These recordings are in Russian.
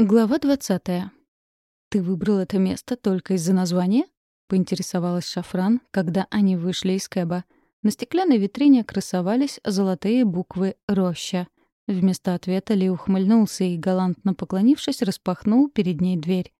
Глава двадцатая. «Ты выбрал это место только из-за названия?» — поинтересовалась Шафран, когда они вышли из кэба. На стеклянной витрине красовались золотые буквы «Роща». Вместо ответа Ли ухмыльнулся и, галантно поклонившись, распахнул перед ней дверь.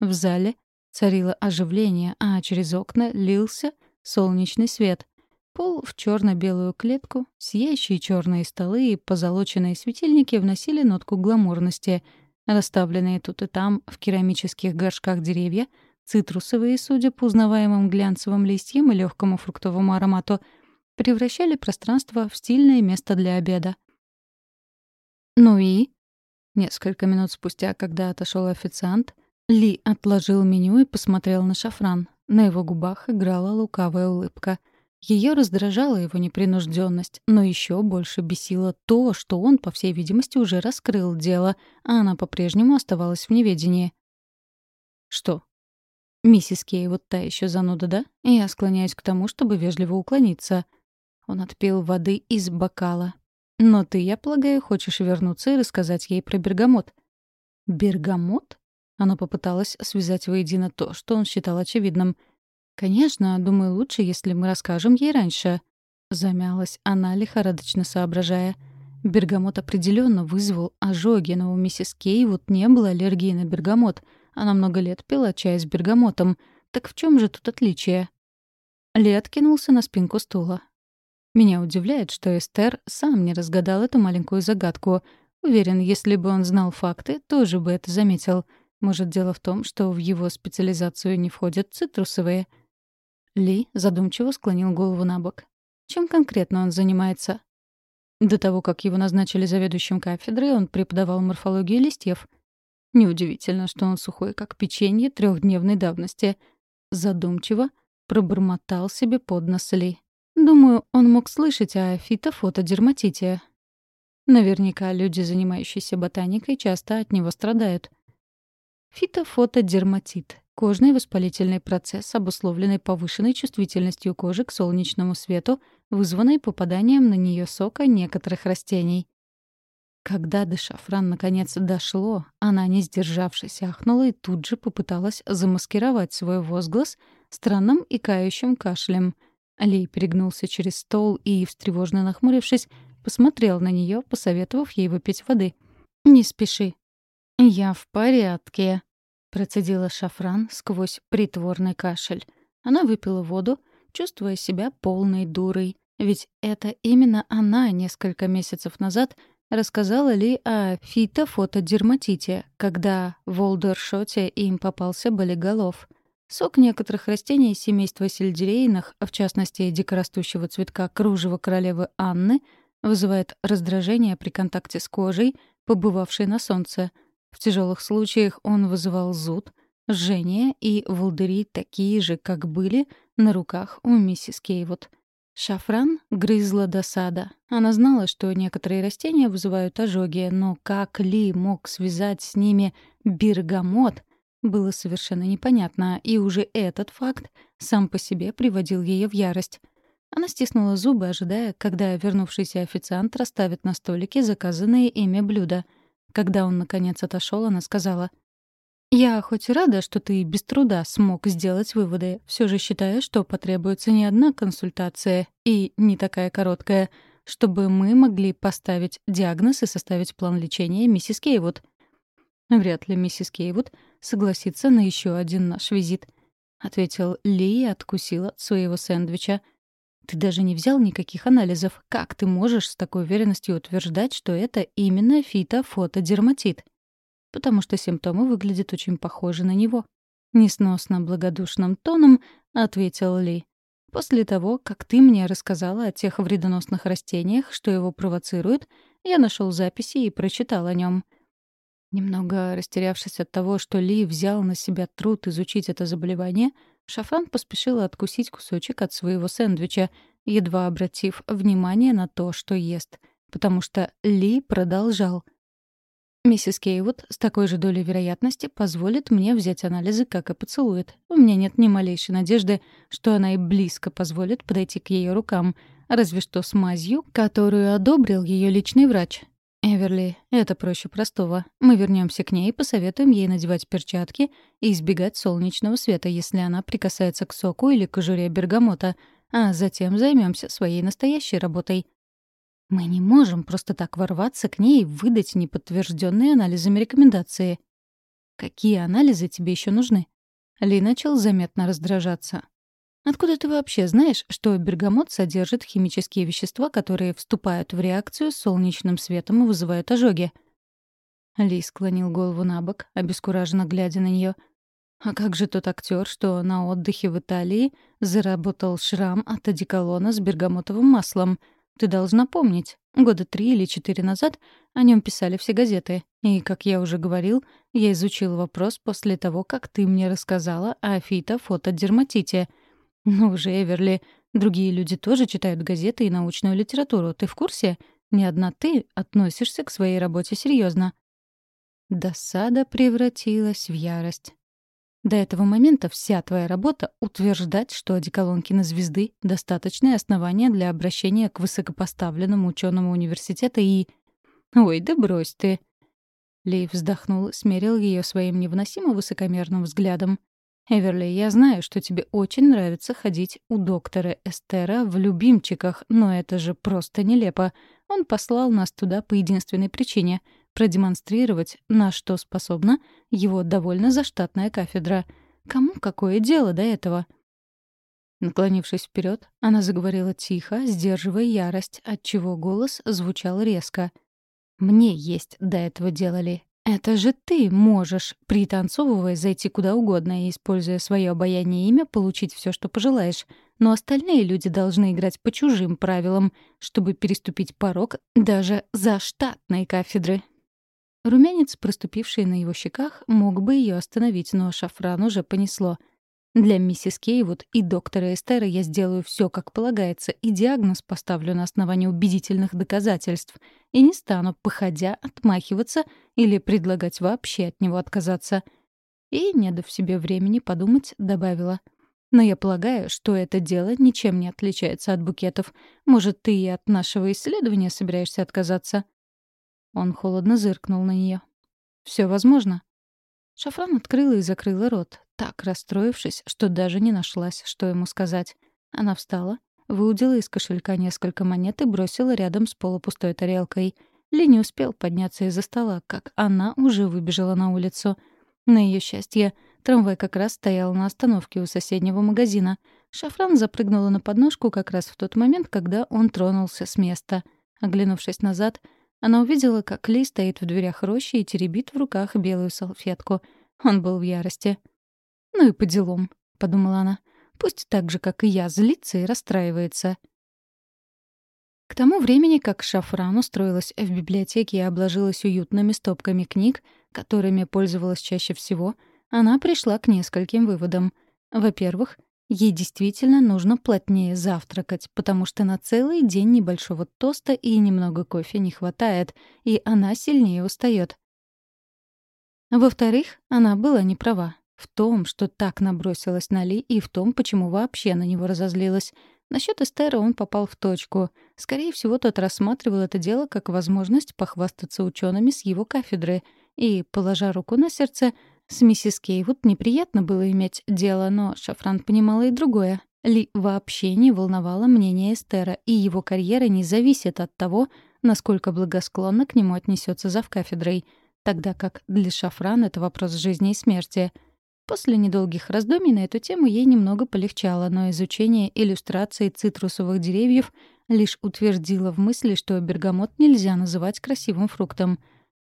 В зале царило оживление, а через окна лился солнечный свет. Пол в черно белую клетку, сияющие черные столы и позолоченные светильники вносили нотку гламурности — Расставленные тут и там в керамических горшках деревья, цитрусовые, судя по узнаваемым глянцевым листьям и легкому фруктовому аромату, превращали пространство в стильное место для обеда. «Ну и?» Несколько минут спустя, когда отошел официант, Ли отложил меню и посмотрел на шафран. На его губах играла лукавая улыбка — ее раздражала его непринужденность, но еще больше бесило то, что он, по всей видимости, уже раскрыл дело, а она по-прежнему оставалась в неведении. «Что?» «Миссис Кей вот та еще зануда, да? Я склоняюсь к тому, чтобы вежливо уклониться». Он отпил воды из бокала. «Но ты, я полагаю, хочешь вернуться и рассказать ей про бергамот». «Бергамот?» Она попыталась связать воедино то, что он считал очевидным — «Конечно, думаю, лучше, если мы расскажем ей раньше», — замялась она, лихорадочно соображая. Бергамот определенно вызвал ожоги, но у миссис Кей вот не было аллергии на бергамот. Она много лет пила чай с бергамотом. Так в чем же тут отличие? Ли откинулся на спинку стула. Меня удивляет, что Эстер сам не разгадал эту маленькую загадку. Уверен, если бы он знал факты, тоже бы это заметил. Может, дело в том, что в его специализацию не входят цитрусовые — ли задумчиво склонил голову на бок. Чем конкретно он занимается? До того, как его назначили заведующим кафедрой, он преподавал морфологию листьев. Неудивительно, что он сухой, как печенье трехдневной давности. Задумчиво пробормотал себе под нос Ли. Думаю, он мог слышать о фитофотодерматите. Наверняка люди, занимающиеся ботаникой, часто от него страдают. Фитофотодерматит Кожный воспалительный процесс, обусловленный повышенной чувствительностью кожи к солнечному свету, вызванный попаданием на нее сока некоторых растений. Когда до шафран наконец дошло, она, не сдержавшись, ахнула и тут же попыталась замаскировать свой возглас странным и кающим кашлем. Алей перегнулся через стол и, встревожно нахмурившись, посмотрел на нее, посоветовав ей выпить воды. «Не спеши». «Я в порядке», Процедила шафран сквозь притворный кашель. Она выпила воду, чувствуя себя полной дурой. Ведь это именно она несколько месяцев назад рассказала Ли о фитофотодерматите, когда в Олдершоте им попался болиголов. Сок некоторых растений семейства сельдерейных, в частности дикорастущего цветка кружева королевы Анны, вызывает раздражение при контакте с кожей, побывавшей на солнце — в тяжелых случаях он вызывал зуд, жжение и волдыри такие же, как были на руках у миссис Кейвуд. Шафран грызла досада. Она знала, что некоторые растения вызывают ожоги, но как Ли мог связать с ними бергамот, было совершенно непонятно, и уже этот факт сам по себе приводил ее в ярость. Она стиснула зубы, ожидая, когда вернувшийся официант расставит на столике заказанные ими блюда — когда он, наконец, отошел, она сказала, «Я хоть рада, что ты без труда смог сделать выводы, все же считаю, что потребуется не одна консультация и не такая короткая, чтобы мы могли поставить диагноз и составить план лечения миссис Кейвуд». «Вряд ли миссис Кейвуд согласится на еще один наш визит», — ответил Ли и откусил от своего сэндвича — ты даже не взял никаких анализов. Как ты можешь с такой уверенностью утверждать, что это именно фитофотодерматит? Потому что симптомы выглядят очень похожи на него. Несносно благодушным тоном ответил Ли. После того, как ты мне рассказала о тех вредоносных растениях, что его провоцируют, я нашел записи и прочитал о нем. Немного растерявшись от того, что Ли взял на себя труд изучить это заболевание, Шафран поспешила откусить кусочек от своего сэндвича, едва обратив внимание на то, что ест, потому что Ли продолжал. «Миссис Кейвуд с такой же долей вероятности позволит мне взять анализы, как и поцелует. У меня нет ни малейшей надежды, что она и близко позволит подойти к ее рукам, разве что с мазью, которую одобрил ее личный врач. «Эверли, это проще простого. Мы вернемся к ней и посоветуем ей надевать перчатки и избегать солнечного света, если она прикасается к соку или кожуре бергамота, а затем займемся своей настоящей работой». «Мы не можем просто так ворваться к ней и выдать неподтвержденные анализами рекомендации». «Какие анализы тебе еще нужны?» Ли начал заметно раздражаться. Откуда ты вообще знаешь, что бергамот содержит химические вещества, которые вступают в реакцию с солнечным светом и вызывают ожоги? Ли склонил голову на бок, обескураженно глядя на нее. А как же тот актер, что на отдыхе в Италии заработал шрам от одеколона с бергамотовым маслом? Ты должна помнить, года три или четыре назад о нем писали все газеты. И, как я уже говорил, я изучил вопрос после того, как ты мне рассказала о фитофотодерматите — «Ну уже, Эверли, другие люди тоже читают газеты и научную литературу. Ты в курсе? Не одна ты относишься к своей работе серьезно. Досада превратилась в ярость. До этого момента вся твоя работа — утверждать, что одеколон звезды — достаточное основание для обращения к высокопоставленному ученому университета и... Ой, да брось ты. Ли вздохнул, смерил ее своим невыносимо высокомерным взглядом. «Эверли, я знаю, что тебе очень нравится ходить у доктора Эстера в любимчиках, но это же просто нелепо. Он послал нас туда по единственной причине — продемонстрировать, на что способна его довольно заштатная кафедра. Кому какое дело до этого?» Наклонившись вперед, она заговорила тихо, сдерживая ярость, отчего голос звучал резко. «Мне есть до этого дело ли. Это же ты можешь, пританцовывая, зайти куда угодно и, используя свое обаяние и имя, получить все, что пожелаешь. Но остальные люди должны играть по чужим правилам, чтобы переступить порог даже за штатной кафедры. Румянец, проступивший на его щеках, мог бы ее остановить, но шафран уже понесло. Для миссис Кейвуд и доктора Эстера я сделаю все, как полагается, и диагноз поставлю на основании убедительных доказательств, и не стану, походя, отмахиваться или предлагать вообще от него отказаться. И, не дав себе времени подумать, добавила. Но я полагаю, что это дело ничем не отличается от букетов. Может, ты и от нашего исследования собираешься отказаться?» Он холодно зыркнул на нее. Все возможно. Шафран открыла и закрыла рот, так расстроившись, что даже не нашлась, что ему сказать. Она встала, выудила из кошелька несколько монет и бросила рядом с полупустой тарелкой. Ли не успел подняться из-за стола, как она уже выбежала на улицу. На ее счастье, трамвай как раз стоял на остановке у соседнего магазина. Шафран запрыгнула на подножку как раз в тот момент, когда он тронулся с места. Оглянувшись назад, она увидела, как Ли стоит в дверях рощи и теребит в руках белую салфетку. Он был в ярости. «Ну и по делам», — подумала она. «Пусть так же, как и я, злится и расстраивается». К тому времени, как Шафран устроилась в библиотеке и обложилась уютными стопками книг, которыми пользовалась чаще всего, она пришла к нескольким выводам. Во-первых, Ей действительно нужно плотнее завтракать, потому что на целый день небольшого тоста и немного кофе не хватает, и она сильнее устает. Во-вторых, она была не права в том, что так набросилась на Ли, и в том, почему вообще на него разозлилась. Насчет Эстера он попал в точку. Скорее всего, тот рассматривал это дело как возможность похвастаться учеными с его кафедры и, положа руку на сердце, с миссис Кейвуд неприятно было иметь дело, но Шафран понимала и другое. Ли вообще не волновало мнение Эстера, и его карьера не зависит от того, насколько благосклонно к нему отнесется завкафедрой, тогда как для Шафран это вопрос жизни и смерти. После недолгих раздумий на эту тему ей немного полегчало, но изучение иллюстраций цитрусовых деревьев лишь утвердило в мысли, что бергамот нельзя называть красивым фруктом.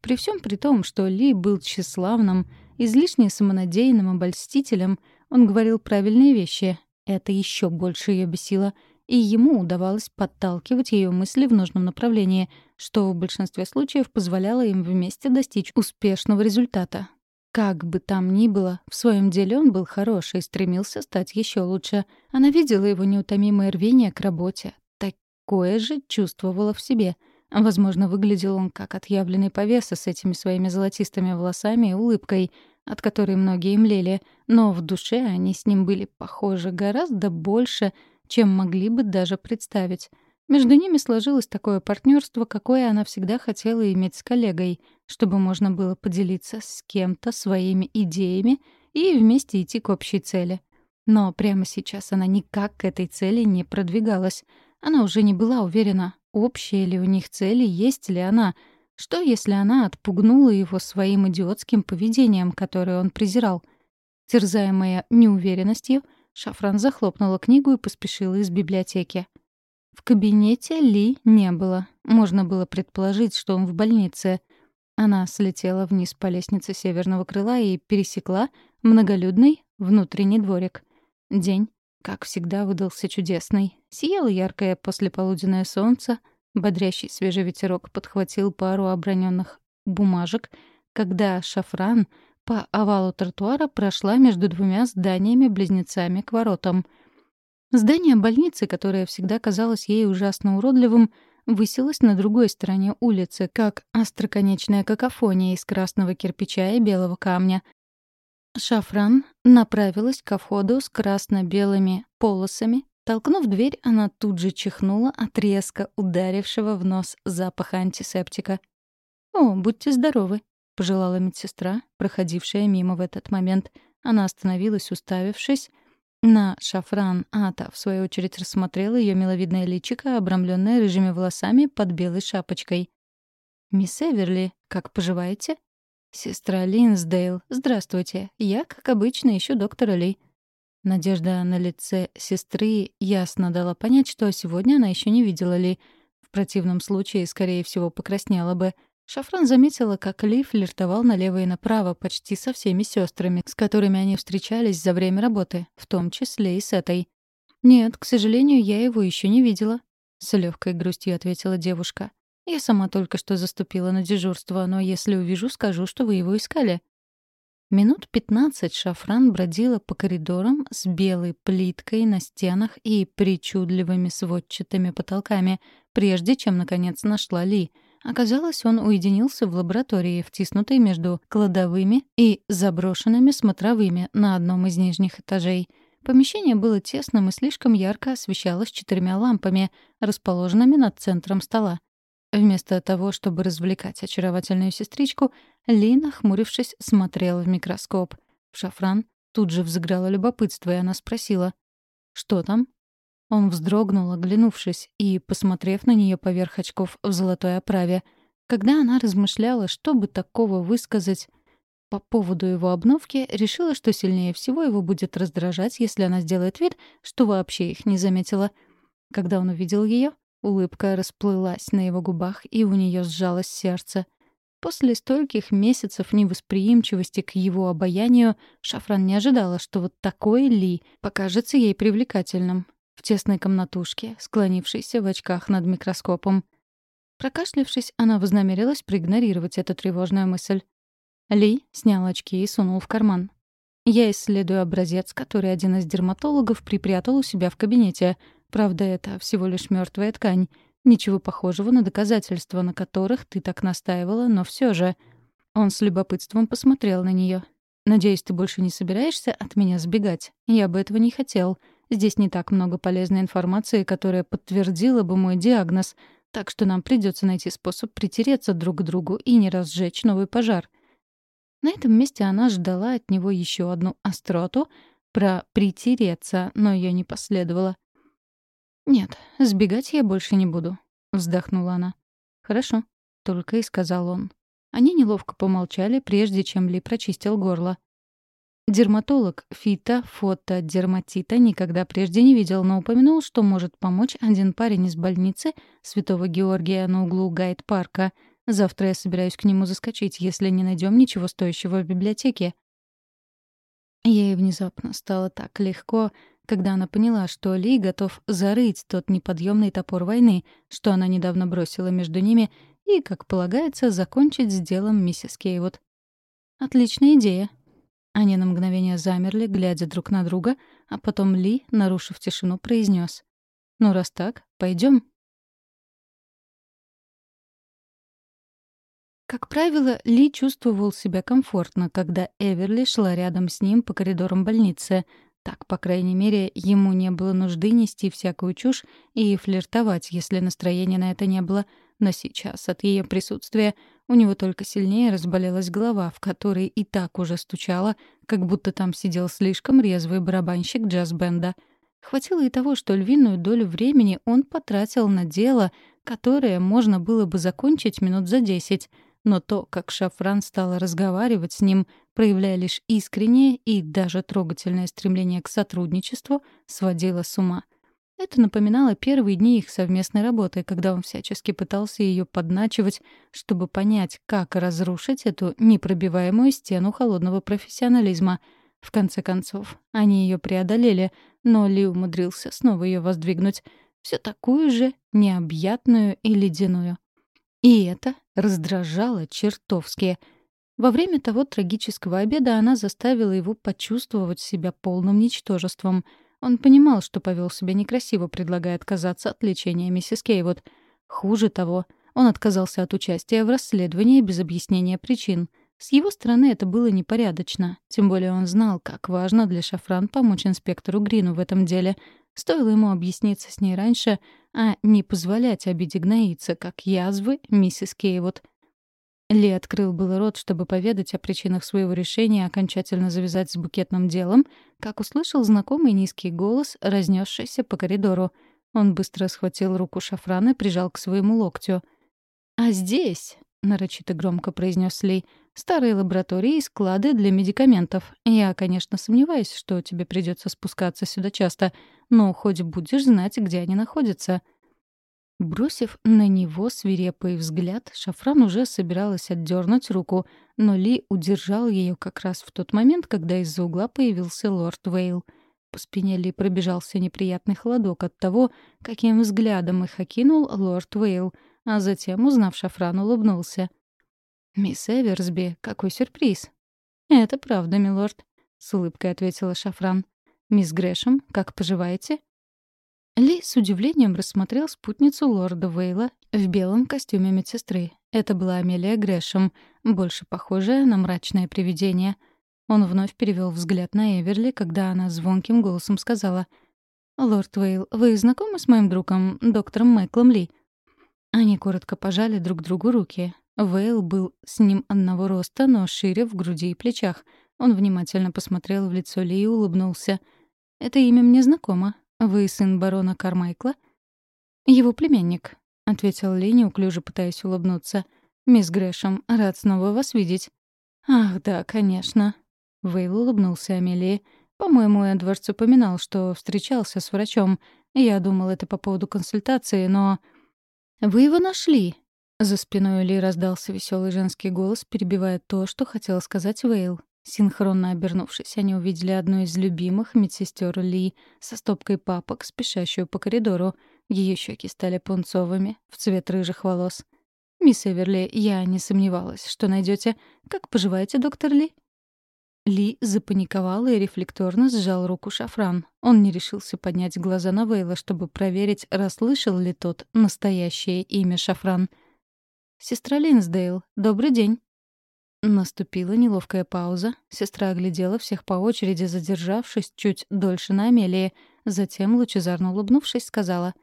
При всем при том, что Ли был тщеславным, Излишне самонадеянным обольстителем он говорил правильные вещи. Это еще больше ее бесило. И ему удавалось подталкивать ее мысли в нужном направлении, что в большинстве случаев позволяло им вместе достичь успешного результата. Как бы там ни было, в своем деле он был хороший и стремился стать еще лучше. Она видела его неутомимое рвение к работе. Такое же чувствовала в себе — Возможно, выглядел он как отъявленный повеса с этими своими золотистыми волосами и улыбкой, от которой многие млели, но в душе они с ним были похожи гораздо больше, чем могли бы даже представить. Между ними сложилось такое партнерство, какое она всегда хотела иметь с коллегой, чтобы можно было поделиться с кем-то своими идеями и вместе идти к общей цели. Но прямо сейчас она никак к этой цели не продвигалась. Она уже не была уверена, общая ли у них цель и есть ли она. Что, если она отпугнула его своим идиотским поведением, которое он презирал? Терзаемая неуверенностью, Шафран захлопнула книгу и поспешила из библиотеки. В кабинете Ли не было. Можно было предположить, что он в больнице. Она слетела вниз по лестнице северного крыла и пересекла многолюдный внутренний дворик. День, как всегда, выдался чудесный. Сияло яркое послеполуденное солнце, бодрящий свежий ветерок подхватил пару оброненных бумажек, когда шафран по овалу тротуара прошла между двумя зданиями-близнецами к воротам. Здание больницы, которое всегда казалось ей ужасно уродливым, высилось на другой стороне улицы, как остроконечная какофония из красного кирпича и белого камня, Шафран направилась ко входу с красно-белыми полосами. Толкнув дверь, она тут же чихнула от резко ударившего в нос запаха антисептика. «О, будьте здоровы», — пожелала медсестра, проходившая мимо в этот момент. Она остановилась, уставившись на шафран, а та, в свою очередь, рассмотрела ее миловидное личико, обрамленное рыжими волосами под белой шапочкой. «Мисс Эверли, как поживаете?» «Сестра Линсдейл, здравствуйте. Я, как обычно, ищу доктора Ли». Надежда на лице сестры ясно дала понять, что сегодня она еще не видела Ли. В противном случае, скорее всего, покраснела бы. Шафран заметила, как Ли флиртовал налево и направо почти со всеми сестрами, с которыми они встречались за время работы, в том числе и с этой. «Нет, к сожалению, я его еще не видела», — с легкой грустью ответила девушка. Я сама только что заступила на дежурство, но если увижу, скажу, что вы его искали». Минут пятнадцать Шафран бродила по коридорам с белой плиткой на стенах и причудливыми сводчатыми потолками, прежде чем, наконец, нашла Ли. Оказалось, он уединился в лаборатории, втиснутой между кладовыми и заброшенными смотровыми на одном из нижних этажей. Помещение было тесным и слишком ярко освещалось четырьмя лампами, расположенными над центром стола. Вместо того, чтобы развлекать очаровательную сестричку, Ли, нахмурившись, смотрела в микроскоп. Шафран тут же взыграло любопытство, и она спросила, «Что там?» Он вздрогнул, оглянувшись, и, посмотрев на нее поверх очков в золотой оправе, когда она размышляла, что бы такого высказать по поводу его обновки, решила, что сильнее всего его будет раздражать, если она сделает вид, что вообще их не заметила. Когда он увидел ее, Улыбка расплылась на его губах, и у нее сжалось сердце. После стольких месяцев невосприимчивости к его обаянию Шафран не ожидала, что вот такой Ли покажется ей привлекательным. В тесной комнатушке, склонившейся в очках над микроскопом. Прокашлявшись, она вознамерилась проигнорировать эту тревожную мысль. Ли снял очки и сунул в карман. «Я исследую образец, который один из дерматологов припрятал у себя в кабинете», Правда, это всего лишь мертвая ткань. Ничего похожего на доказательства, на которых ты так настаивала, но все же. Он с любопытством посмотрел на нее. «Надеюсь, ты больше не собираешься от меня сбегать? Я бы этого не хотел. Здесь не так много полезной информации, которая подтвердила бы мой диагноз, так что нам придется найти способ притереться друг к другу и не разжечь новый пожар». На этом месте она ждала от него еще одну остроту про «притереться», но ее не последовало. «Нет, сбегать я больше не буду», — вздохнула она. «Хорошо», — только и сказал он. Они неловко помолчали, прежде чем Ли прочистил горло. Дерматолог Фита фотодерматита никогда прежде не видел, но упомянул, что может помочь один парень из больницы Святого Георгия на углу Гайд-парка. Завтра я собираюсь к нему заскочить, если не найдем ничего стоящего в библиотеке. Ей внезапно стало так легко, когда она поняла, что Ли готов зарыть тот неподъемный топор войны, что она недавно бросила между ними, и, как полагается, закончить с делом миссис Кейвуд. Отличная идея. Они на мгновение замерли, глядя друг на друга, а потом Ли, нарушив тишину, произнес: «Ну, раз так, пойдем. Как правило, Ли чувствовал себя комфортно, когда Эверли шла рядом с ним по коридорам больницы, Так, по крайней мере, ему не было нужды нести всякую чушь и флиртовать, если настроения на это не было. Но сейчас от ее присутствия у него только сильнее разболелась голова, в которой и так уже стучала, как будто там сидел слишком резвый барабанщик джаз-бенда. Хватило и того, что львиную долю времени он потратил на дело, которое можно было бы закончить минут за десять — но то, как Шафран стала разговаривать с ним, проявляя лишь искреннее и даже трогательное стремление к сотрудничеству, сводило с ума. Это напоминало первые дни их совместной работы, когда он всячески пытался ее подначивать, чтобы понять, как разрушить эту непробиваемую стену холодного профессионализма. В конце концов, они ее преодолели, но Ли умудрился снова ее воздвигнуть, все такую же необъятную и ледяную. И это раздражало чертовски. Во время того трагического обеда она заставила его почувствовать себя полным ничтожеством. Он понимал, что повел себя некрасиво, предлагая отказаться от лечения миссис Кейвуд. Хуже того, он отказался от участия в расследовании без объяснения причин. С его стороны это было непорядочно. Тем более он знал, как важно для Шафран помочь инспектору Грину в этом деле. Стоило ему объясниться с ней раньше, а не позволять обиде гноиться, как язвы миссис Кейвуд. Ли открыл был рот, чтобы поведать о причинах своего решения окончательно завязать с букетным делом, как услышал знакомый низкий голос, разнесшийся по коридору. Он быстро схватил руку шафрана и прижал к своему локтю. «А здесь», — нарочито громко произнес Ли, — «старые лаборатории и склады для медикаментов. Я, конечно, сомневаюсь, что тебе придется спускаться сюда часто, но хоть будешь знать, где они находятся». Бросив на него свирепый взгляд, Шафран уже собиралась отдернуть руку, но Ли удержал ее как раз в тот момент, когда из-за угла появился лорд Вейл. По спине Ли пробежался неприятный холодок от того, каким взглядом их окинул лорд Вейл, а затем, узнав Шафран, улыбнулся. «Мисс Эверсби, какой сюрприз!» «Это правда, милорд», — с улыбкой ответила Шафран. «Мисс Грэшем, как поживаете?» Ли с удивлением рассмотрел спутницу лорда Вейла в белом костюме медсестры. Это была Амелия Грэшем, больше похожая на мрачное привидение. Он вновь перевел взгляд на Эверли, когда она звонким голосом сказала «Лорд Вейл, вы знакомы с моим другом, доктором Майклом Ли?» Они коротко пожали друг другу руки. Вейл был с ним одного роста, но шире в груди и плечах. Он внимательно посмотрел в лицо Ли и улыбнулся. «Это имя мне знакомо. «Вы сын барона Кармайкла?» «Его племянник», — ответил Ли, неуклюже пытаясь улыбнуться. «Мисс Грэшем, рад снова вас видеть». «Ах, да, конечно». Вейл улыбнулся Амелии. «По-моему, Эдвардс упоминал, что встречался с врачом. Я думал, это по поводу консультации, но...» «Вы его нашли?» За спиной Ли раздался веселый женский голос, перебивая то, что хотел сказать Вейл. Синхронно обернувшись, они увидели одну из любимых медсестер Ли со стопкой папок, спешащую по коридору. Ее щеки стали пунцовыми, в цвет рыжих волос. «Мисс Эверли, я не сомневалась, что найдете. Как поживаете, доктор Ли?» Ли запаниковал и рефлекторно сжал руку Шафран. Он не решился поднять глаза на Вейла, чтобы проверить, расслышал ли тот настоящее имя Шафран. «Сестра Линсдейл, добрый день». Наступила неловкая пауза. Сестра оглядела всех по очереди, задержавшись чуть дольше на Амелии. Затем, лучезарно улыбнувшись, сказала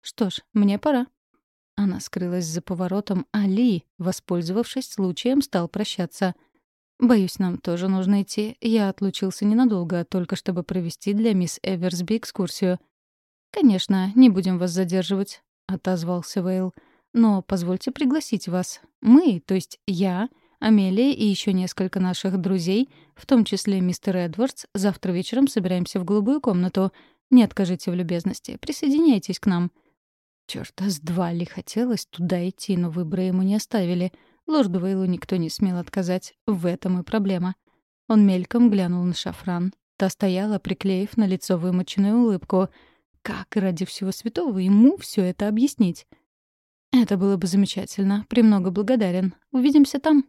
«Что ж, мне пора». Она скрылась за поворотом, а Ли, воспользовавшись случаем, стал прощаться. «Боюсь, нам тоже нужно идти. Я отлучился ненадолго, только чтобы провести для мисс Эверсби экскурсию». «Конечно, не будем вас задерживать», — отозвался Вейл. «Но позвольте пригласить вас. Мы, то есть я...» Амелия и еще несколько наших друзей, в том числе мистер Эдвардс, завтра вечером собираемся в голубую комнату. Не откажите в любезности, присоединяйтесь к нам». Чёрта с два ли хотелось туда идти, но выбора ему не оставили. Лорду Вейлу никто не смел отказать. В этом и проблема. Он мельком глянул на шафран. Та стояла, приклеив на лицо вымоченную улыбку. Как ради всего святого ему все это объяснить? «Это было бы замечательно. Премного благодарен. Увидимся там».